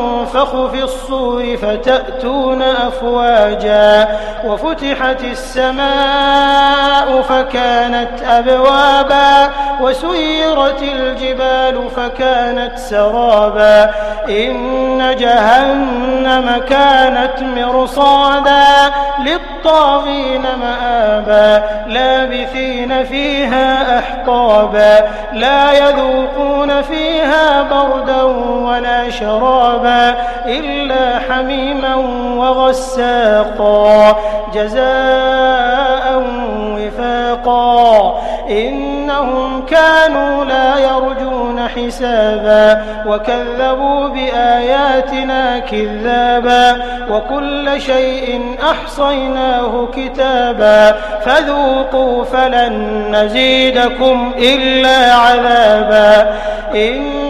ينفخ في الصور فتأتون أفواجا وفتحت السماء فكانت أبوابا وسيرت الجبال فكانت سرابا إن جهنم كانت مرصادا للطاغين مآبا لابثين فيها أحقابا لا يذوقون فيها بردا ولا شرابا إلا حميما وغساقا جزاء وفاقا إنهم كانوا لا يرجون حسابا وكذبوا بآياتنا كذابا وكل شيء أحصيناه كتابا فذوقوا فلن نزيدكم إلا عذابا إن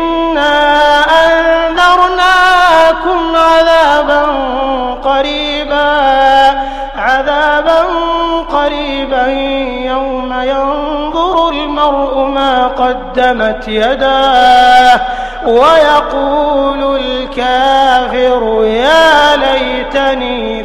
إنا أنذرناكم عذابا قريبا عذابا قريبا يوم ينظر المرء ما قدمت يداه ويقول الكافر يا ليتني